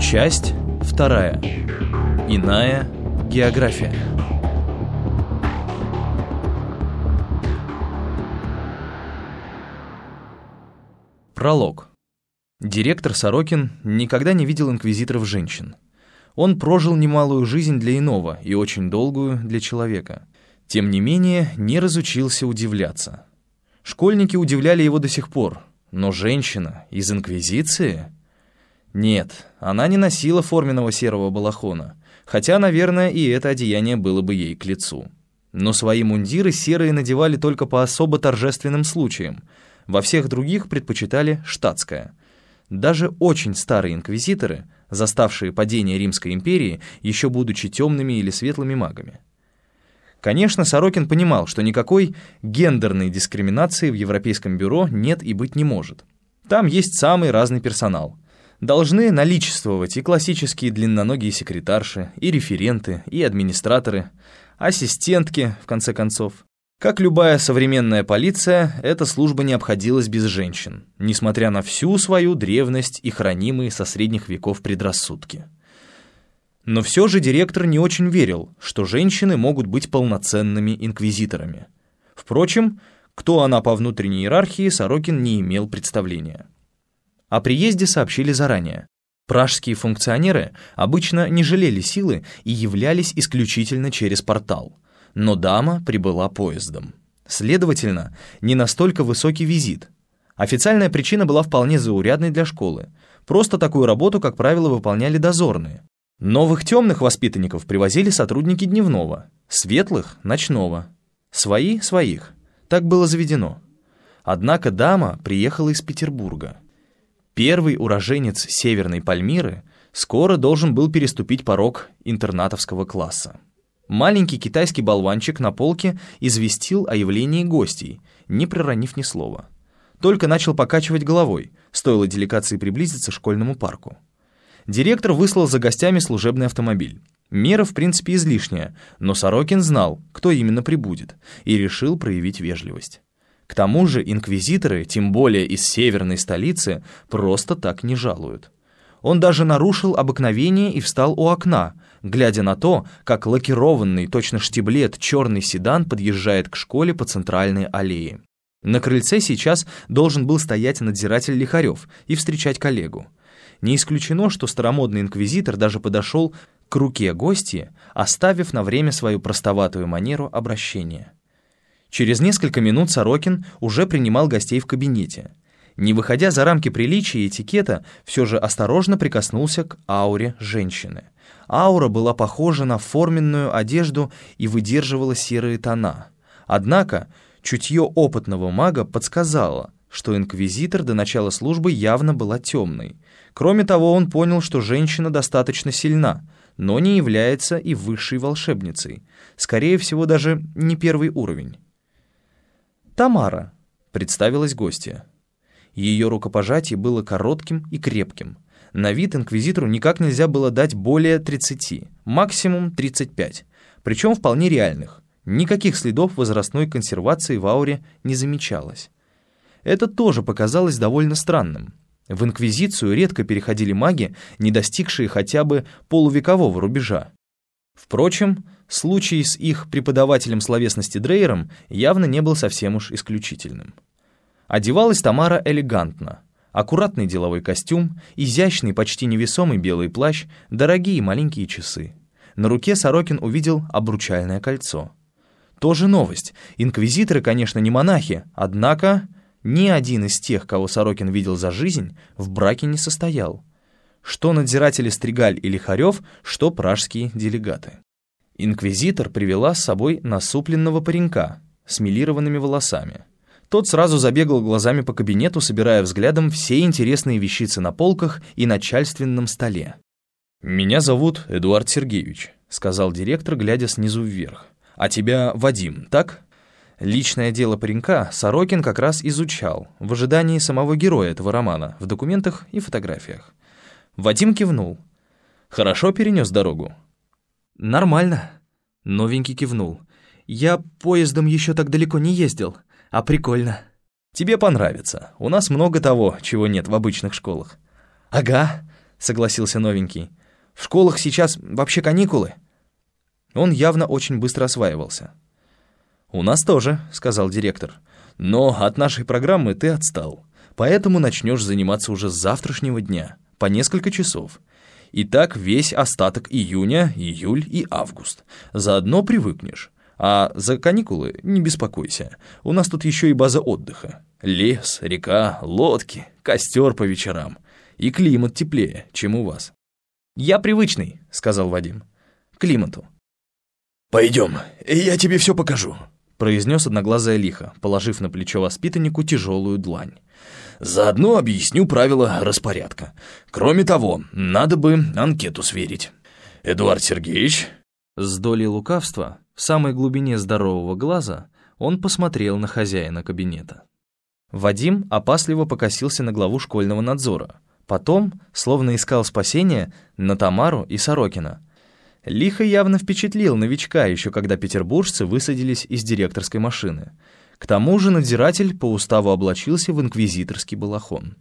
Часть вторая. Иная география. Пролог. Директор Сорокин никогда не видел инквизиторов женщин. Он прожил немалую жизнь для иного и очень долгую для человека. Тем не менее, не разучился удивляться. Школьники удивляли его до сих пор, но женщина из инквизиции... Нет, она не носила форменного серого балахона, хотя, наверное, и это одеяние было бы ей к лицу. Но свои мундиры серые надевали только по особо торжественным случаям, во всех других предпочитали штатское. Даже очень старые инквизиторы, заставшие падение Римской империи, еще будучи темными или светлыми магами. Конечно, Сорокин понимал, что никакой гендерной дискриминации в Европейском бюро нет и быть не может. Там есть самый разный персонал. Должны наличествовать и классические длинноногие секретарши, и референты, и администраторы, ассистентки, в конце концов. Как любая современная полиция, эта служба не обходилась без женщин, несмотря на всю свою древность и хранимые со средних веков предрассудки. Но все же директор не очень верил, что женщины могут быть полноценными инквизиторами. Впрочем, кто она по внутренней иерархии, Сорокин не имел представления. О приезде сообщили заранее. Пражские функционеры обычно не жалели силы и являлись исключительно через портал. Но дама прибыла поездом. Следовательно, не настолько высокий визит. Официальная причина была вполне заурядной для школы. Просто такую работу, как правило, выполняли дозорные. Новых темных воспитанников привозили сотрудники дневного, светлых — ночного. Свои — своих. Так было заведено. Однако дама приехала из Петербурга. Первый уроженец Северной Пальмиры скоро должен был переступить порог интернатовского класса. Маленький китайский болванчик на полке известил о явлении гостей, не проронив ни слова. Только начал покачивать головой, стоило делегации приблизиться к школьному парку. Директор выслал за гостями служебный автомобиль. Мера, в принципе, излишняя, но Сорокин знал, кто именно прибудет, и решил проявить вежливость. К тому же инквизиторы, тем более из северной столицы, просто так не жалуют. Он даже нарушил обыкновение и встал у окна, глядя на то, как лакированный, точно штиблет, черный седан подъезжает к школе по центральной аллее. На крыльце сейчас должен был стоять надзиратель Лихарев и встречать коллегу. Не исключено, что старомодный инквизитор даже подошел к руке гостья, оставив на время свою простоватую манеру обращения. Через несколько минут Сорокин уже принимал гостей в кабинете. Не выходя за рамки приличия и этикета, все же осторожно прикоснулся к ауре женщины. Аура была похожа на форменную одежду и выдерживала серые тона. Однако чутье опытного мага подсказало, что инквизитор до начала службы явно была темной — Кроме того, он понял, что женщина достаточно сильна, но не является и высшей волшебницей. Скорее всего, даже не первый уровень. «Тамара», — представилась гостья. Ее рукопожатие было коротким и крепким. На вид инквизитору никак нельзя было дать более 30, максимум 35, причем вполне реальных. Никаких следов возрастной консервации в ауре не замечалось. Это тоже показалось довольно странным. В Инквизицию редко переходили маги, не достигшие хотя бы полувекового рубежа. Впрочем, случай с их преподавателем словесности Дрейером явно не был совсем уж исключительным. Одевалась Тамара элегантно. Аккуратный деловой костюм, изящный, почти невесомый белый плащ, дорогие маленькие часы. На руке Сорокин увидел обручальное кольцо. Тоже новость. Инквизиторы, конечно, не монахи, однако ни один из тех, кого Сорокин видел за жизнь, в браке не состоял. Что надзиратели Стригаль и Лихарев, что пражские делегаты. Инквизитор привела с собой насупленного паренька с милированными волосами. Тот сразу забегал глазами по кабинету, собирая взглядом все интересные вещицы на полках и начальственном столе. «Меня зовут Эдуард Сергеевич», — сказал директор, глядя снизу вверх. «А тебя Вадим, так?» Личное дело паренька Сорокин как раз изучал, в ожидании самого героя этого романа, в документах и фотографиях. Вадим кивнул. «Хорошо перенес дорогу?» «Нормально», — новенький кивнул. «Я поездом еще так далеко не ездил, а прикольно». «Тебе понравится. У нас много того, чего нет в обычных школах». «Ага», —— согласился новенький. «В школах сейчас вообще каникулы». Он явно очень быстро осваивался. «У нас тоже», — сказал директор. «Но от нашей программы ты отстал, поэтому начнешь заниматься уже с завтрашнего дня, по несколько часов. И так весь остаток июня, июль и август. Заодно привыкнешь. А за каникулы не беспокойся. У нас тут еще и база отдыха. Лес, река, лодки, костер по вечерам. И климат теплее, чем у вас. «Я привычный», — сказал Вадим. «Климату». «Пойдем, я тебе все покажу», — произнес одноглазая лихо, положив на плечо воспитаннику тяжелую длань. «Заодно объясню правила распорядка. Кроме того, надо бы анкету сверить. Эдуард Сергеевич...» С долей лукавства в самой глубине здорового глаза он посмотрел на хозяина кабинета. Вадим опасливо покосился на главу школьного надзора. Потом, словно искал спасения, на Тамару и Сорокина. Лихо явно впечатлил новичка, еще когда петербуржцы высадились из директорской машины. К тому же надзиратель по уставу облачился в инквизиторский балахон.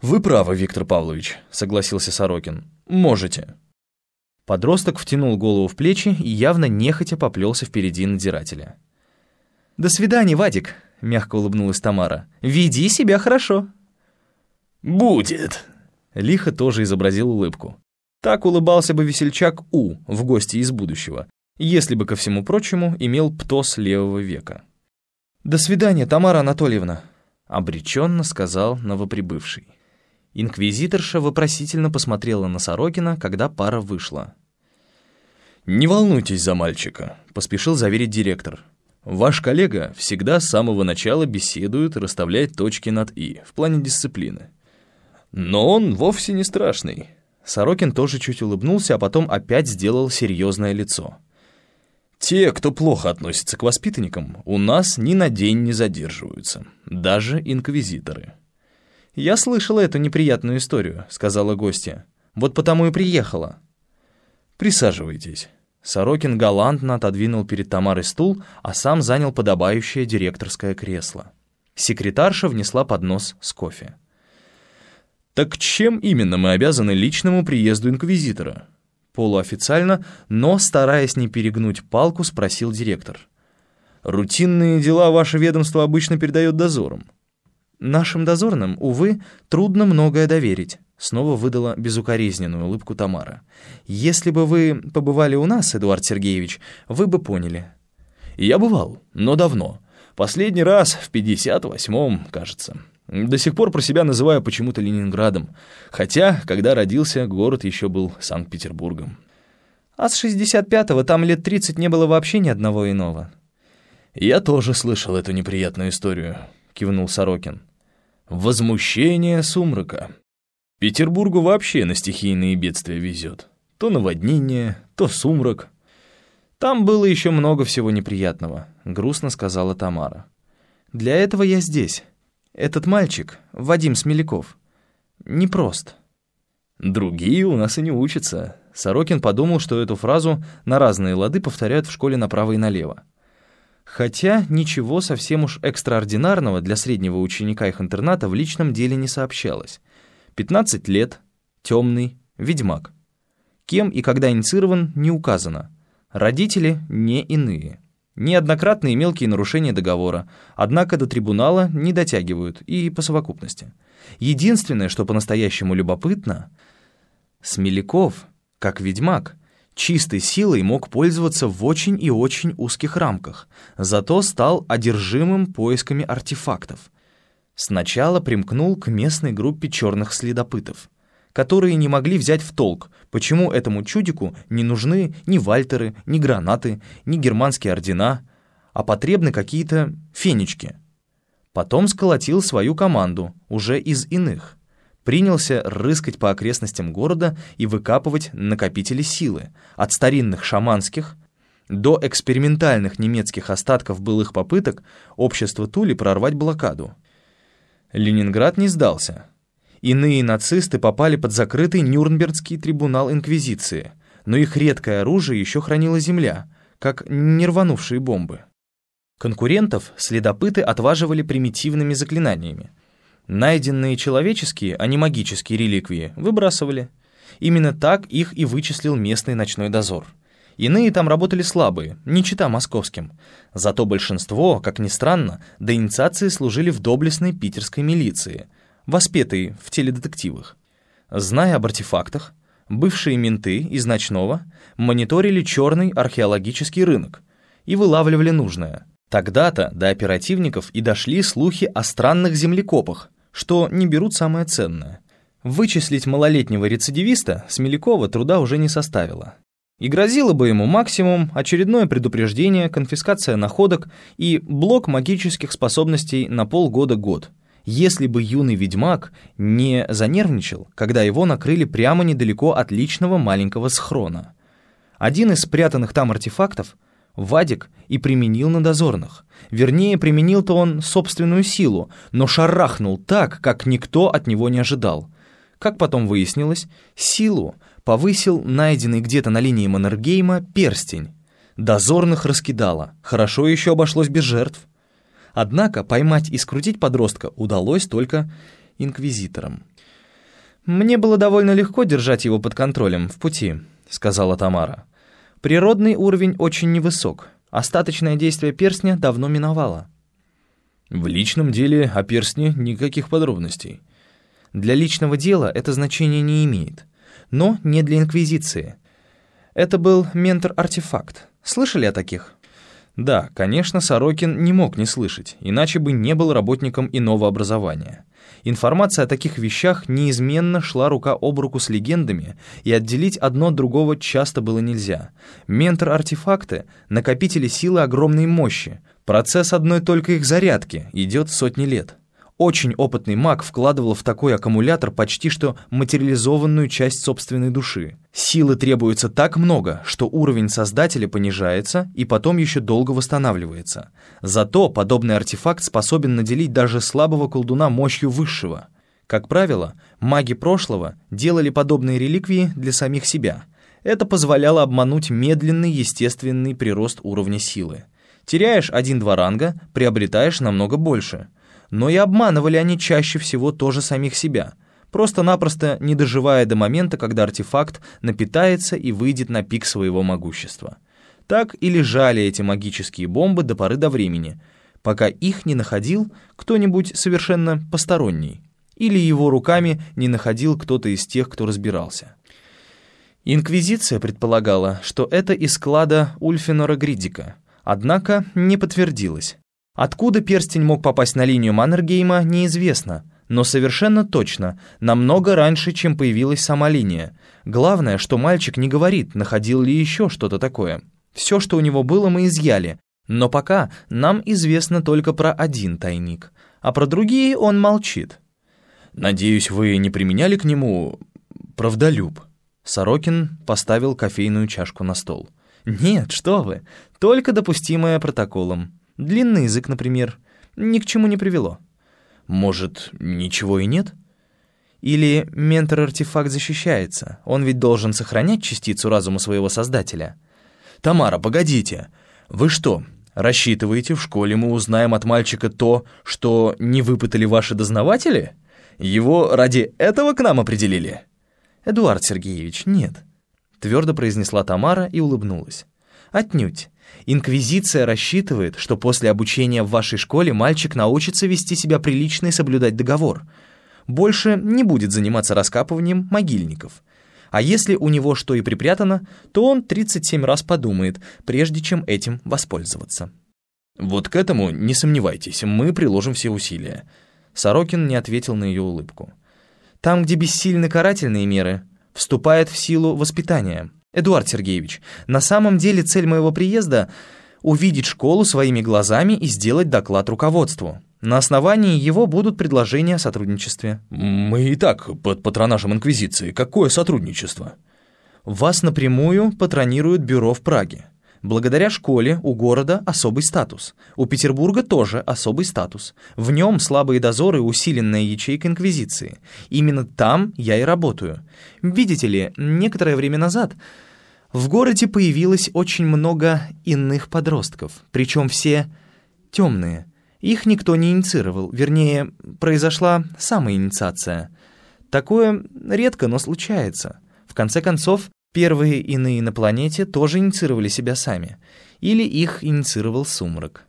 «Вы правы, Виктор Павлович», — согласился Сорокин. «Можете». Подросток втянул голову в плечи и явно нехотя поплелся впереди надзирателя. «До свидания, Вадик», — мягко улыбнулась Тамара. «Веди себя хорошо». «Будет». Лихо тоже изобразил улыбку. Так улыбался бы весельчак У в гости из будущего, если бы, ко всему прочему, имел птоз левого века. «До свидания, Тамара Анатольевна», — обреченно сказал новоприбывший. Инквизиторша вопросительно посмотрела на Сорокина, когда пара вышла. «Не волнуйтесь за мальчика», — поспешил заверить директор. «Ваш коллега всегда с самого начала беседует расставляет точки над «и» в плане дисциплины. Но он вовсе не страшный». Сорокин тоже чуть улыбнулся, а потом опять сделал серьезное лицо. «Те, кто плохо относится к воспитанникам, у нас ни на день не задерживаются, даже инквизиторы». «Я слышала эту неприятную историю», — сказала гостья. «Вот потому и приехала». «Присаживайтесь». Сорокин галантно отодвинул перед Тамарой стул, а сам занял подобающее директорское кресло. Секретарша внесла поднос с кофе. «Так чем именно мы обязаны личному приезду инквизитора?» Полуофициально, но, стараясь не перегнуть палку, спросил директор. «Рутинные дела ваше ведомство обычно передает дозорам». «Нашим дозорным, увы, трудно многое доверить», снова выдала безукоризненную улыбку Тамара. «Если бы вы побывали у нас, Эдуард Сергеевич, вы бы поняли». «Я бывал, но давно. Последний раз в 58-м, кажется. До сих пор про себя называю почему-то Ленинградом. Хотя, когда родился, город еще был Санкт-Петербургом». «А с 65-го там лет 30 не было вообще ни одного иного». «Я тоже слышал эту неприятную историю», — кивнул Сорокин. Возмущение сумрака. Петербургу вообще на стихийные бедствия везет. То наводнение, то сумрак. Там было еще много всего неприятного, грустно сказала Тамара. Для этого я здесь. Этот мальчик, Вадим Смеляков, непрост. Другие у нас и не учатся. Сорокин подумал, что эту фразу на разные лады повторяют в школе направо и налево. Хотя ничего совсем уж экстраординарного для среднего ученика их интерната в личном деле не сообщалось. 15 лет, темный, ведьмак. Кем и когда инициирован, не указано. Родители не иные. Неоднократные мелкие нарушения договора, однако до трибунала не дотягивают и по совокупности. Единственное, что по-настоящему любопытно, Смеляков, как ведьмак, чистой силой мог пользоваться в очень и очень узких рамках, зато стал одержимым поисками артефактов. Сначала примкнул к местной группе черных следопытов, которые не могли взять в толк, почему этому чудику не нужны ни вальтеры, ни гранаты, ни германские ордена, а потребны какие-то фенечки. Потом сколотил свою команду, уже из иных принялся рыскать по окрестностям города и выкапывать накопители силы, от старинных шаманских до экспериментальных немецких остатков былых попыток общества Тули прорвать блокаду. Ленинград не сдался. Иные нацисты попали под закрытый Нюрнбергский трибунал Инквизиции, но их редкое оружие еще хранила земля, как нерванувшие бомбы. Конкурентов следопыты отваживали примитивными заклинаниями — Найденные человеческие, а не магические реликвии выбрасывали. Именно так их и вычислил местный ночной дозор. Иные там работали слабые, не чита московским. Зато большинство, как ни странно, до инициации служили в доблестной питерской милиции, воспетые в теледетективах. Зная об артефактах, бывшие менты из ночного мониторили черный археологический рынок и вылавливали нужное. Тогда-то до оперативников и дошли слухи о странных землекопах, что не берут самое ценное. Вычислить малолетнего рецидивиста Смелякова труда уже не составило. И грозило бы ему максимум очередное предупреждение, конфискация находок и блок магических способностей на полгода-год, если бы юный ведьмак не занервничал, когда его накрыли прямо недалеко от личного маленького схрона. Один из спрятанных там артефактов Вадик и применил на дозорных. Вернее, применил-то он собственную силу, но шарахнул так, как никто от него не ожидал. Как потом выяснилось, силу повысил найденный где-то на линии Маннергейма перстень. Дозорных раскидало, хорошо еще обошлось без жертв. Однако поймать и скрутить подростка удалось только инквизиторам. «Мне было довольно легко держать его под контролем в пути», — сказала Тамара. «Природный уровень очень невысок. Остаточное действие перстня давно миновало». «В личном деле о перстне никаких подробностей». «Для личного дела это значение не имеет. Но не для Инквизиции. Это был ментор-артефакт. Слышали о таких?» Да, конечно, Сорокин не мог не слышать, иначе бы не был работником иного образования. Информация о таких вещах неизменно шла рука об руку с легендами, и отделить одно от другого часто было нельзя. Ментор-артефакты — накопители силы огромной мощи. Процесс одной только их зарядки идет сотни лет. Очень опытный маг вкладывал в такой аккумулятор почти что материализованную часть собственной души. Силы требуется так много, что уровень создателя понижается и потом еще долго восстанавливается. Зато подобный артефакт способен наделить даже слабого колдуна мощью высшего. Как правило, маги прошлого делали подобные реликвии для самих себя. Это позволяло обмануть медленный естественный прирост уровня силы. Теряешь один-два ранга, приобретаешь намного больше – но и обманывали они чаще всего тоже самих себя, просто-напросто не доживая до момента, когда артефакт напитается и выйдет на пик своего могущества. Так и лежали эти магические бомбы до поры до времени, пока их не находил кто-нибудь совершенно посторонний, или его руками не находил кто-то из тех, кто разбирался. Инквизиция предполагала, что это из склада Ульфинора Гридика, однако не подтвердилось. Откуда перстень мог попасть на линию Маннергейма, неизвестно, но совершенно точно, намного раньше, чем появилась сама линия. Главное, что мальчик не говорит, находил ли еще что-то такое. Все, что у него было, мы изъяли, но пока нам известно только про один тайник, а про другие он молчит. «Надеюсь, вы не применяли к нему правдолюб?» Сорокин поставил кофейную чашку на стол. «Нет, что вы, только допустимое протоколом. Длинный язык, например, ни к чему не привело. Может, ничего и нет? Или ментор-артефакт защищается? Он ведь должен сохранять частицу разума своего создателя. Тамара, погодите. Вы что, рассчитываете, в школе мы узнаем от мальчика то, что не выпытали ваши дознаватели? Его ради этого к нам определили? Эдуард Сергеевич, нет. Твердо произнесла Тамара и улыбнулась. Отнюдь. Инквизиция рассчитывает, что после обучения в вашей школе мальчик научится вести себя прилично и соблюдать договор. Больше не будет заниматься раскапыванием могильников. А если у него что и припрятано, то он 37 раз подумает, прежде чем этим воспользоваться. Вот к этому не сомневайтесь, мы приложим все усилия. Сорокин не ответил на ее улыбку. Там, где бессильны карательные меры, вступает в силу воспитание – Эдуард Сергеевич, на самом деле цель моего приезда — увидеть школу своими глазами и сделать доклад руководству. На основании его будут предложения о сотрудничестве. Мы и так под патронажем Инквизиции. Какое сотрудничество? Вас напрямую патронирует бюро в Праге. Благодаря школе у города особый статус. У Петербурга тоже особый статус. В нем слабые дозоры усиленная ячейка Инквизиции. Именно там я и работаю. Видите ли, некоторое время назад в городе появилось очень много иных подростков, причем все темные. Их никто не инициировал, вернее, произошла самоинициация. Такое редко, но случается. В конце концов, первые иные на планете тоже инициировали себя сами. Или их инициировал сумрак.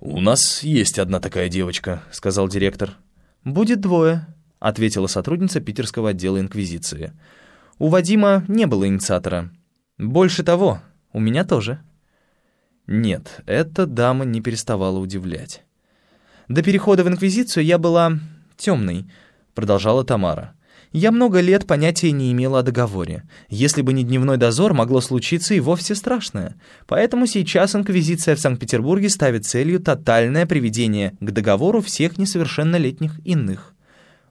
«У нас есть одна такая девочка», — сказал директор. «Будет двое», — ответила сотрудница питерского отдела Инквизиции. «У Вадима не было инициатора. Больше того, у меня тоже». Нет, эта дама не переставала удивлять. «До перехода в Инквизицию я была темной», — продолжала Тамара. «Я много лет понятия не имела о договоре. Если бы не дневной дозор, могло случиться и вовсе страшное. Поэтому сейчас Инквизиция в Санкт-Петербурге ставит целью тотальное приведение к договору всех несовершеннолетних иных.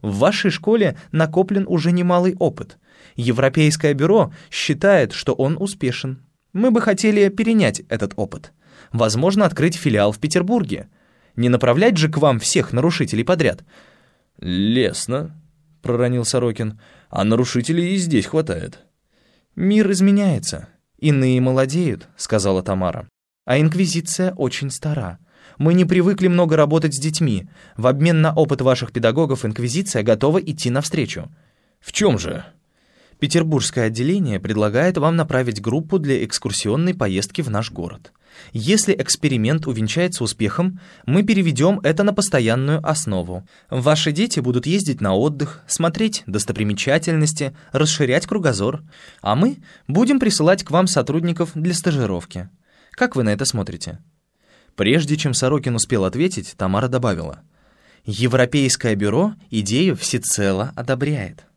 В вашей школе накоплен уже немалый опыт. Европейское бюро считает, что он успешен. Мы бы хотели перенять этот опыт. Возможно, открыть филиал в Петербурге. Не направлять же к вам всех нарушителей подряд. «Лесно», — проронил Сорокин, — «а нарушителей и здесь хватает». «Мир изменяется. Иные молодеют», — сказала Тамара. «А инквизиция очень стара. Мы не привыкли много работать с детьми. В обмен на опыт ваших педагогов инквизиция готова идти навстречу». «В чем же?» Петербургское отделение предлагает вам направить группу для экскурсионной поездки в наш город. Если эксперимент увенчается успехом, мы переведем это на постоянную основу. Ваши дети будут ездить на отдых, смотреть достопримечательности, расширять кругозор, а мы будем присылать к вам сотрудников для стажировки. Как вы на это смотрите?» Прежде чем Сорокин успел ответить, Тамара добавила. «Европейское бюро идею всецело одобряет».